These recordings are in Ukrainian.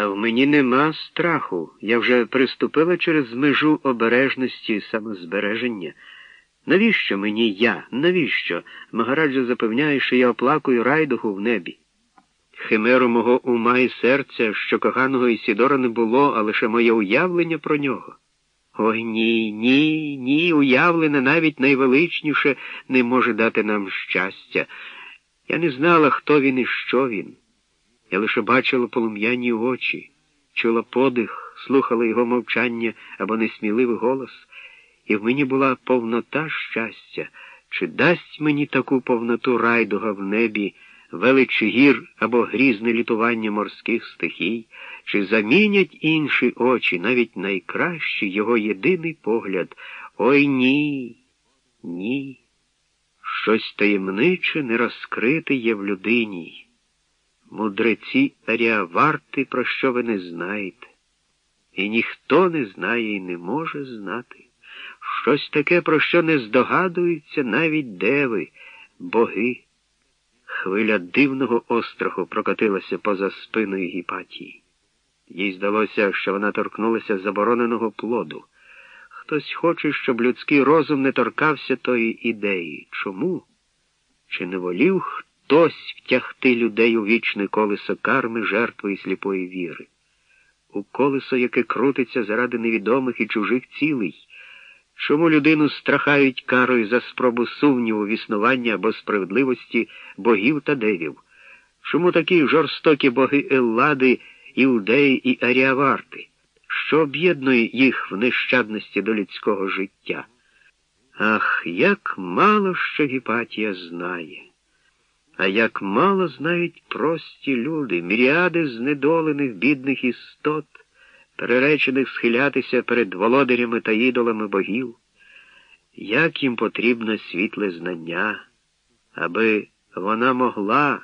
А в мені нема страху. Я вже приступила через межу обережності і самозбереження. Навіщо мені я? Навіщо? Магараджа запевняє, що я оплакую райдуху в небі. Химеру мого ума і серця, що коханого Ісідора не було, а лише моє уявлення про нього. Ой ні, ні, ні, уявлене навіть найвеличніше не може дати нам щастя. Я не знала, хто він і що він. Я лише бачила полум'яні очі, чула подих, слухала його мовчання або несміливий голос, і в мені була повнота щастя, чи дасть мені таку повноту райдуга в небі, велич гір або грізне літування морських стихій, чи замінять інші очі, навіть найкращі його єдиний погляд. Ой ні, ні. Щось таємниче не розкрите є в людині. Мудреці Аріаварти, про що ви не знаєте, і ніхто не знає і не може знати. Щось таке, про що не здогадуються навіть деви, боги. Хвиля дивного остраху прокотилася поза спиною Гіпатії. Їй здалося, що вона торкнулася забороненого плоду. Хтось хоче, щоб людський розум не торкався тої ідеї. Чому? Чи не волів хтось втягти людей у вічне колесо карми, жертви сліпої віри? У колесо, яке крутиться заради невідомих і чужих цілей? Чому людину страхають карою за спробу сумніву в існування або справедливості богів та девів? Чому такі жорстокі боги Еллади, іудеї і аріаварти? Що об'єднує їх в нещадності до людського життя? Ах, як мало що Гіпатія знає, а як мало знають прості люди, міріади знедолених бідних істот, переречених схилятися перед володарями та ідолами богів, як їм потрібно світле знання, аби вона могла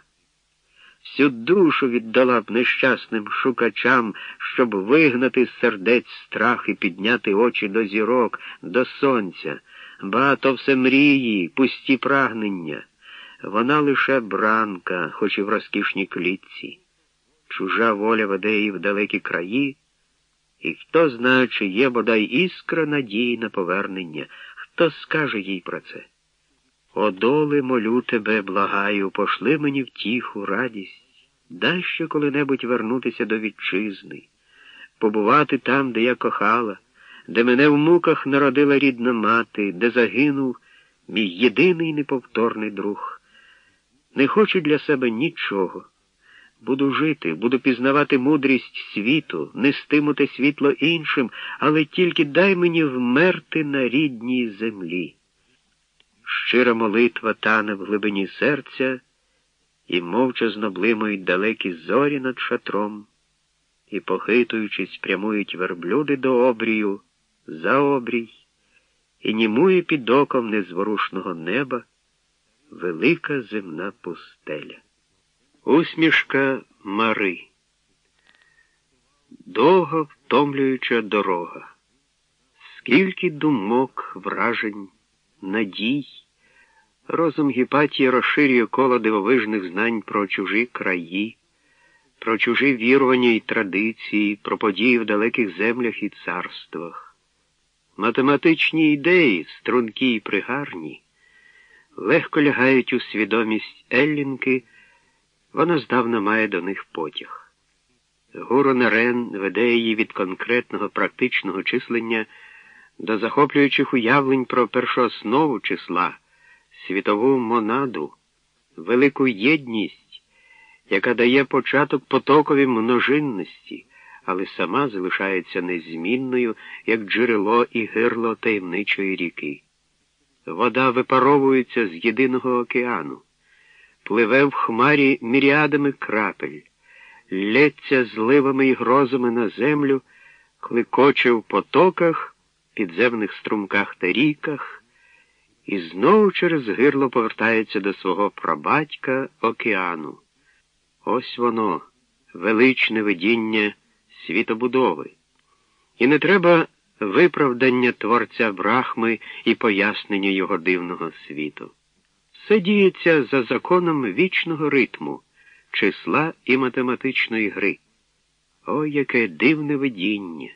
всю душу віддала б нещасним шукачам, щоб вигнати з сердець страх і підняти очі до зірок, до сонця, багато все мрії, пусті прагнення. Вона лише бранка, хоч і в розкішній клітці. Чужа воля веде її в далекі краї, і хто знає, чи є бодай іскра надії на повернення, хто скаже їй про це. О, доле, молю тебе, благаю, пошли мені втіху, радість, дай ще коли-небудь вернутися до вітчизни, побувати там, де я кохала, де мене в муках народила рідна мати, де загинув мій єдиний неповторний друг. Не хочу для себе нічого. Буду жити, буду пізнавати мудрість світу, нестиму те світло іншим, але тільки дай мені вмерти на рідній землі. Щира молитва тане в глибині серця, і мовчазно блимають далекі зорі над шатром, і, похитуючись, прямують верблюди до обрію, за обрій, і німує під оком незворушного неба велика земна пустеля. Усмішка Мари. Довга втомлююча дорога. Скільки думок, вражень, надій. Розум Гіпатії розширює коло дивовижних знань про чужі краї, про чужі вірування і традиції, про події в далеких землях і царствах. Математичні ідеї, стрункі й пригарні, легко лягають у свідомість Еллінки, вона здавна має до них потяг. Гуру Нерен веде її від конкретного практичного числення до захоплюючих уявлень про першооснову числа світову монаду, велику єдність, яка дає початок потокові множинності, але сама залишається незмінною, як джерело і гирло таємничої ріки. Вода випаровується з єдиного океану, пливе в хмарі міріадами крапель, лється зливами і грозами на землю, кликоче в потоках, підземних струмках та ріках і знову через гирло повертається до свого прабатька океану. Ось воно, величне видіння світобудови. І не треба виправдання творця брахми і пояснення його дивного світу. Все діється за законом вічного ритму, числа і математичної гри. О, яке дивне видіння!